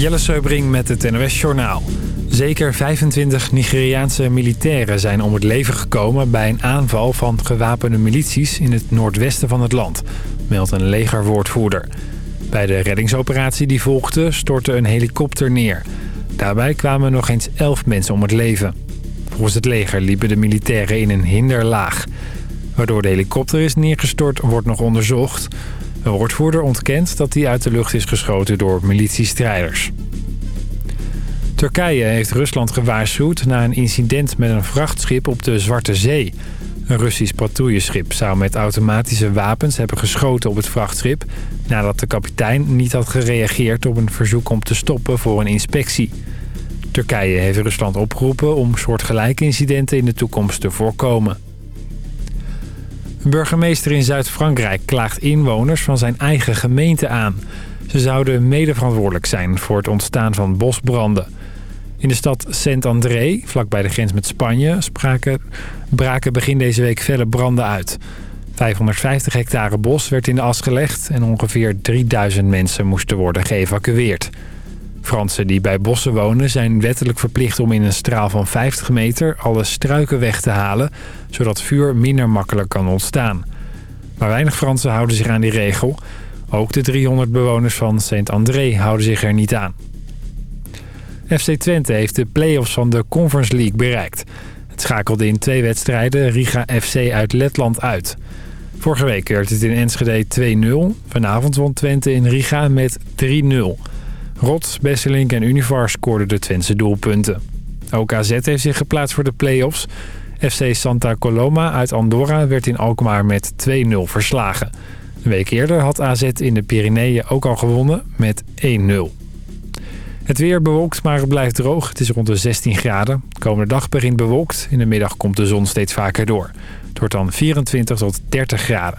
Jelle Seubring met het NOS Journaal. Zeker 25 Nigeriaanse militairen zijn om het leven gekomen... bij een aanval van gewapende milities in het noordwesten van het land... meldt een legerwoordvoerder. Bij de reddingsoperatie die volgde stortte een helikopter neer. Daarbij kwamen nog eens 11 mensen om het leven. Volgens het leger liepen de militairen in een hinderlaag. Waardoor de helikopter is neergestort wordt nog onderzocht... Een woordvoerder ontkent dat hij uit de lucht is geschoten door militiestrijders. Turkije heeft Rusland gewaarschuwd na een incident met een vrachtschip op de Zwarte Zee. Een Russisch patrouilleschip zou met automatische wapens hebben geschoten op het vrachtschip... nadat de kapitein niet had gereageerd op een verzoek om te stoppen voor een inspectie. Turkije heeft Rusland opgeroepen om soortgelijke incidenten in de toekomst te voorkomen. Een burgemeester in Zuid-Frankrijk klaagt inwoners van zijn eigen gemeente aan. Ze zouden medeverantwoordelijk zijn voor het ontstaan van bosbranden. In de stad Saint-André, vlakbij de grens met Spanje, spraken, braken begin deze week felle branden uit. 550 hectare bos werd in de as gelegd en ongeveer 3000 mensen moesten worden geëvacueerd. Fransen die bij bossen wonen zijn wettelijk verplicht om in een straal van 50 meter alle struiken weg te halen, zodat vuur minder makkelijk kan ontstaan. Maar weinig Fransen houden zich aan die regel. Ook de 300 bewoners van Saint-André houden zich er niet aan. FC Twente heeft de play-offs van de Conference League bereikt. Het schakelde in twee wedstrijden Riga FC uit Letland uit. Vorige week werd het in Enschede 2-0. Vanavond won Twente in Riga met 3-0. Rots, Besselink en Univar scoorden de Twentse doelpunten. Ook AZ heeft zich geplaatst voor de play-offs. FC Santa Coloma uit Andorra werd in Alkmaar met 2-0 verslagen. Een week eerder had AZ in de Pyreneeën ook al gewonnen met 1-0. Het weer bewolkt, maar het blijft droog. Het is rond de 16 graden. De komende dag begint bewolkt. In de middag komt de zon steeds vaker door. Het wordt dan 24 tot 30 graden.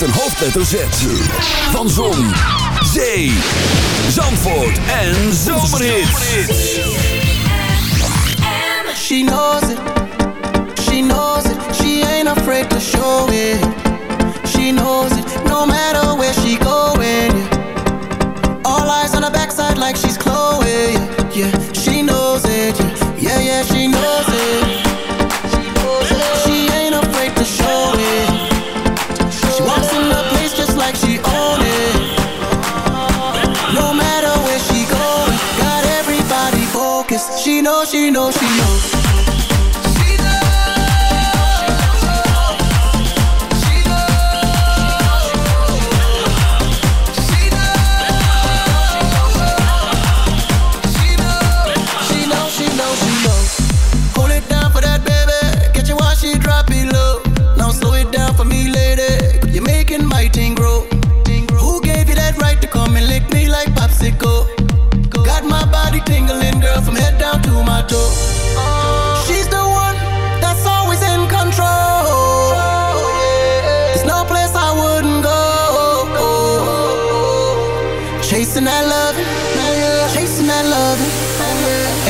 met een hoofdletter Z. Van Zon, Zee, Zandvoort en Zomerhits. She knows it, she knows it, she ain't afraid to show it.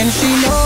and she knows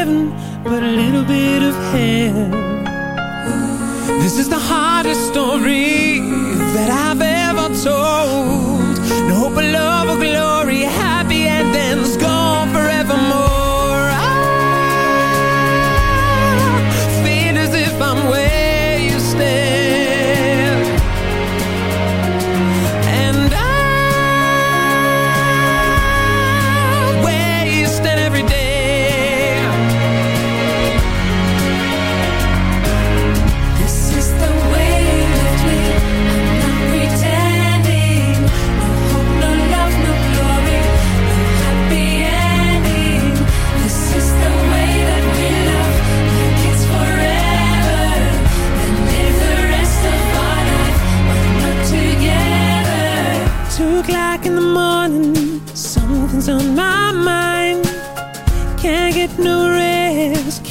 but a little bit of hell This is the hardest story that I've ever told. No hope of love.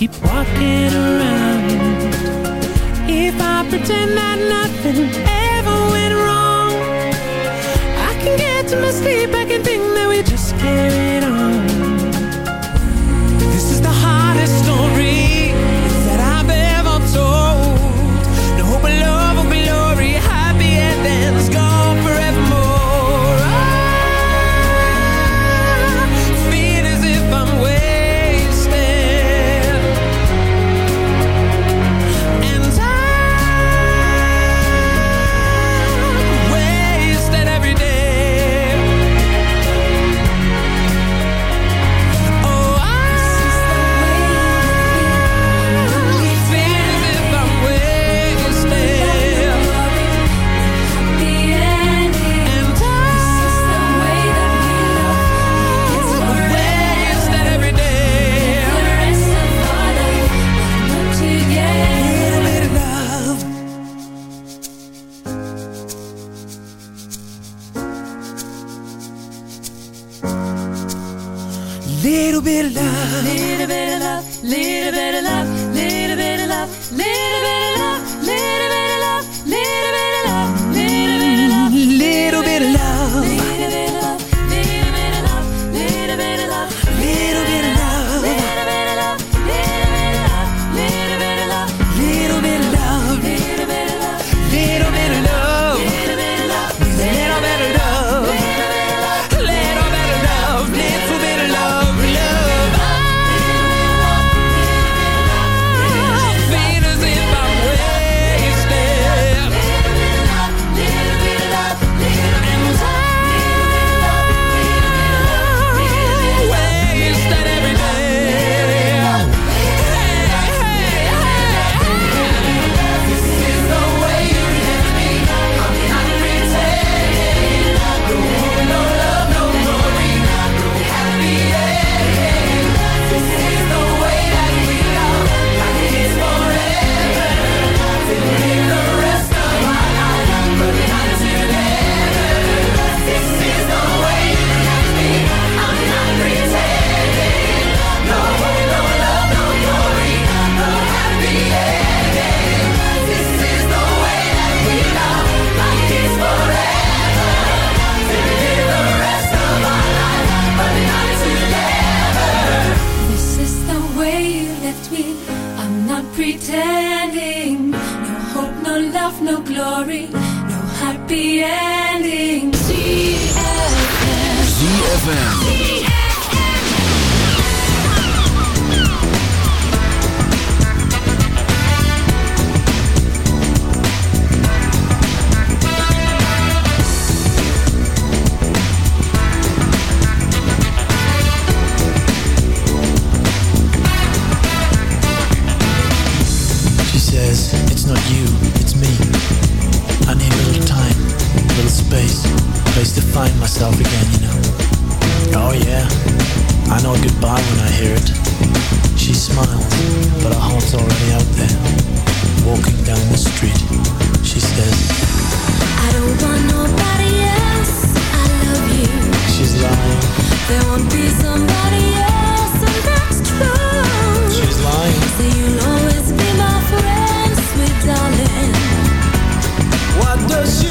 keep walking around. If I pretend that nothing ever went wrong I can get to my sleep, I can think that we just carry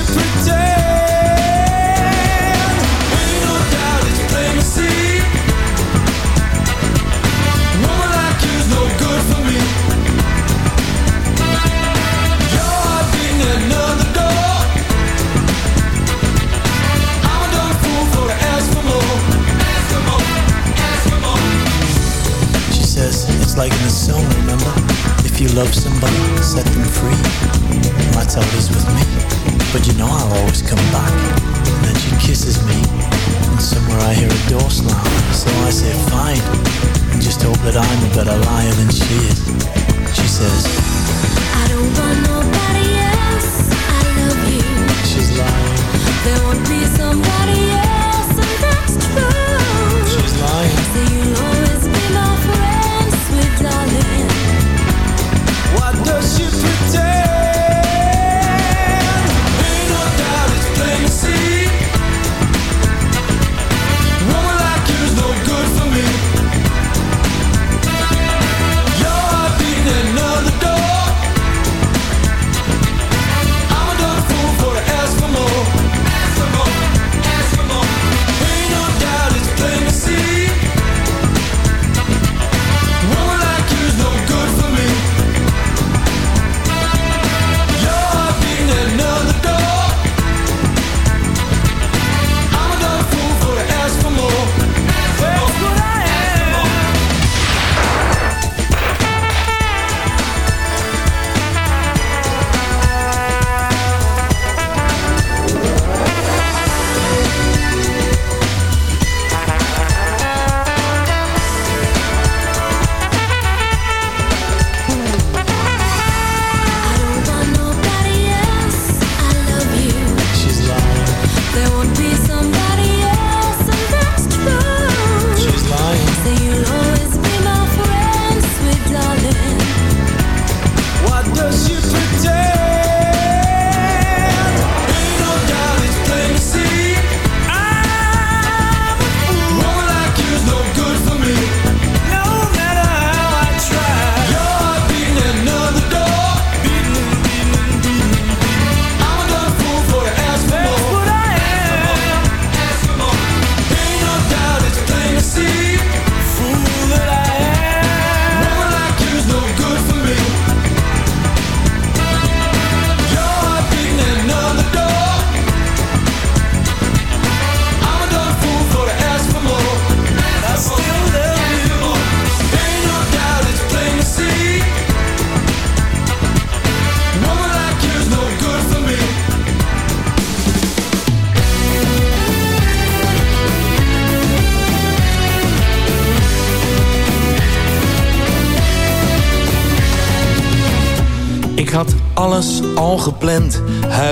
Sweet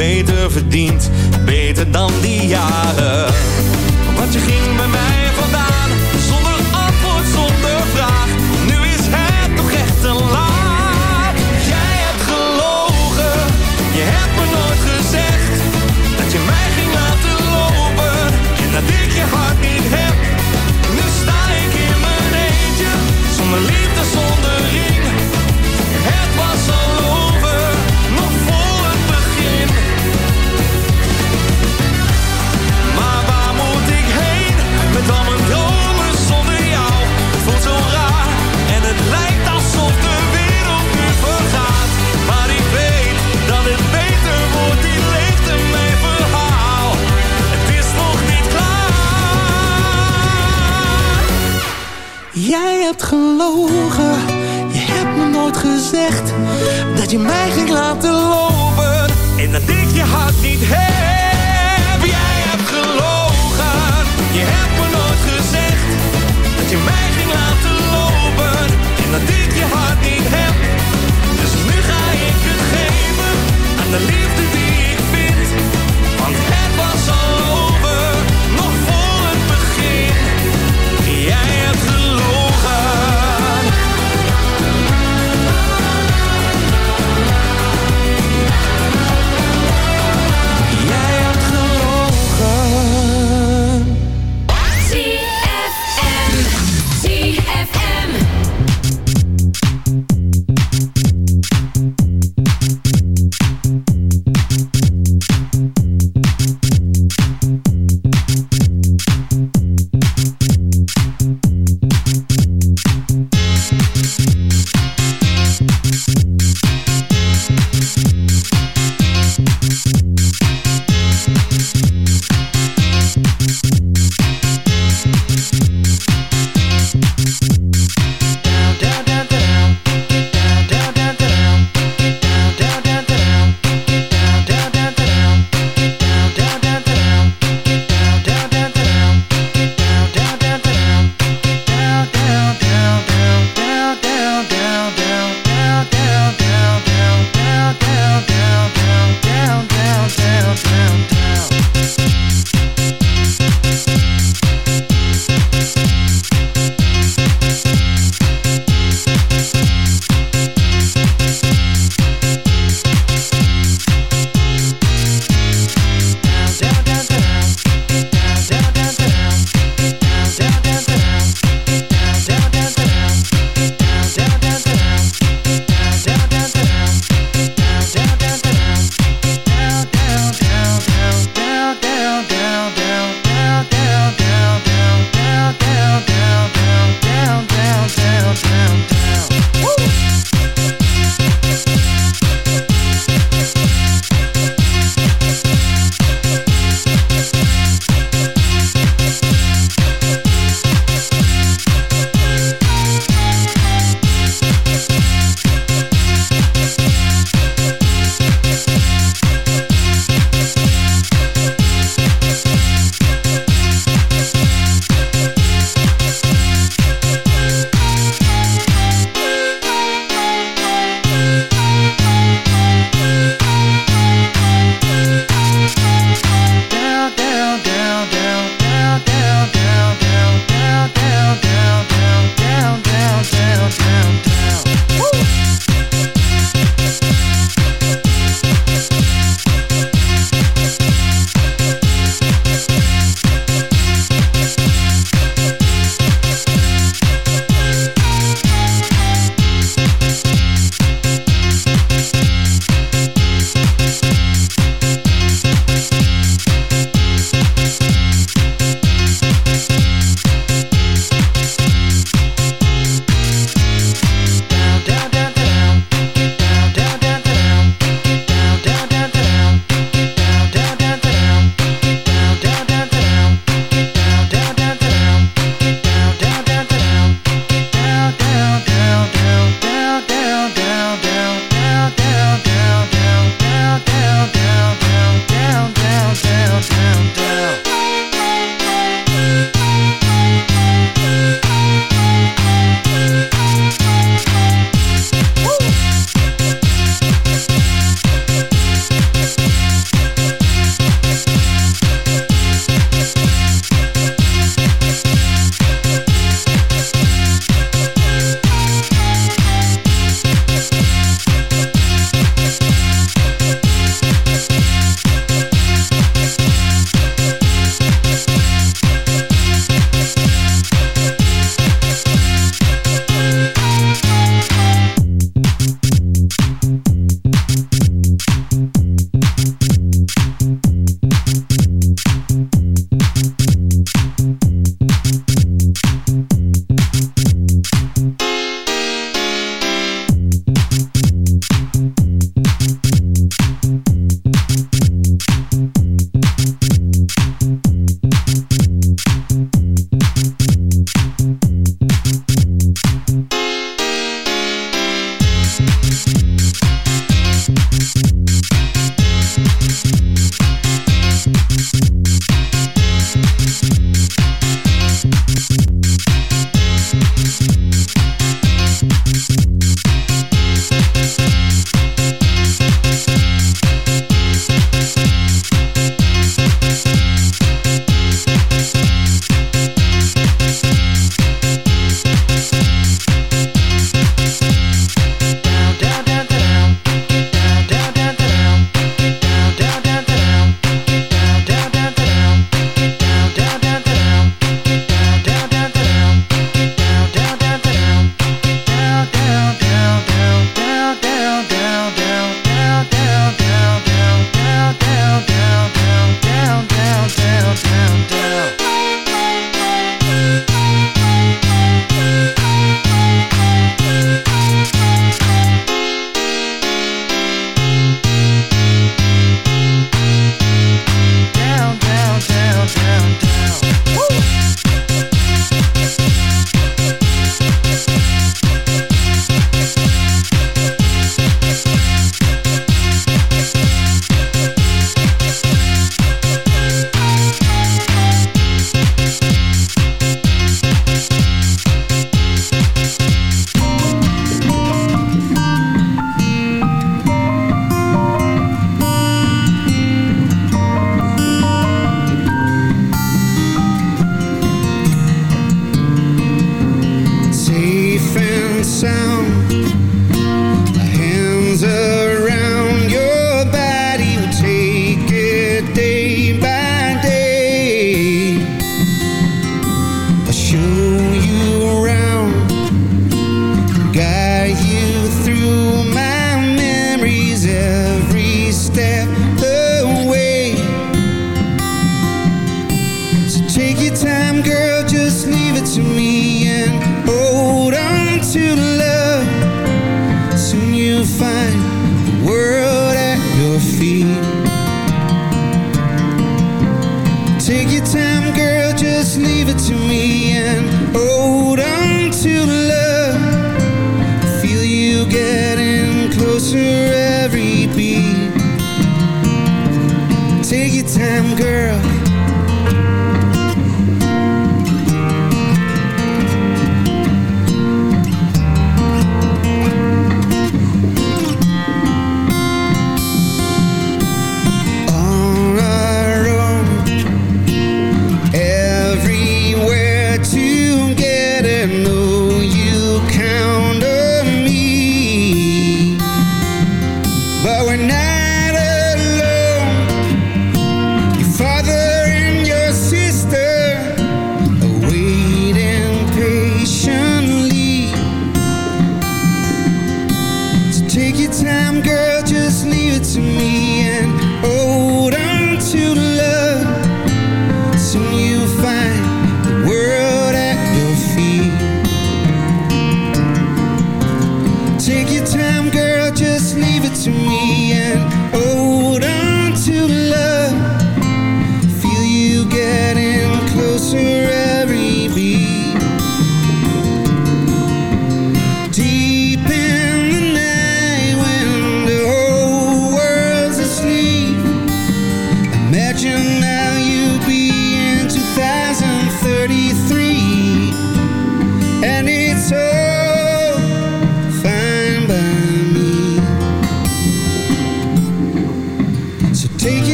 beter verdient.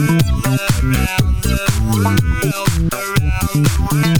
around the world, around the world.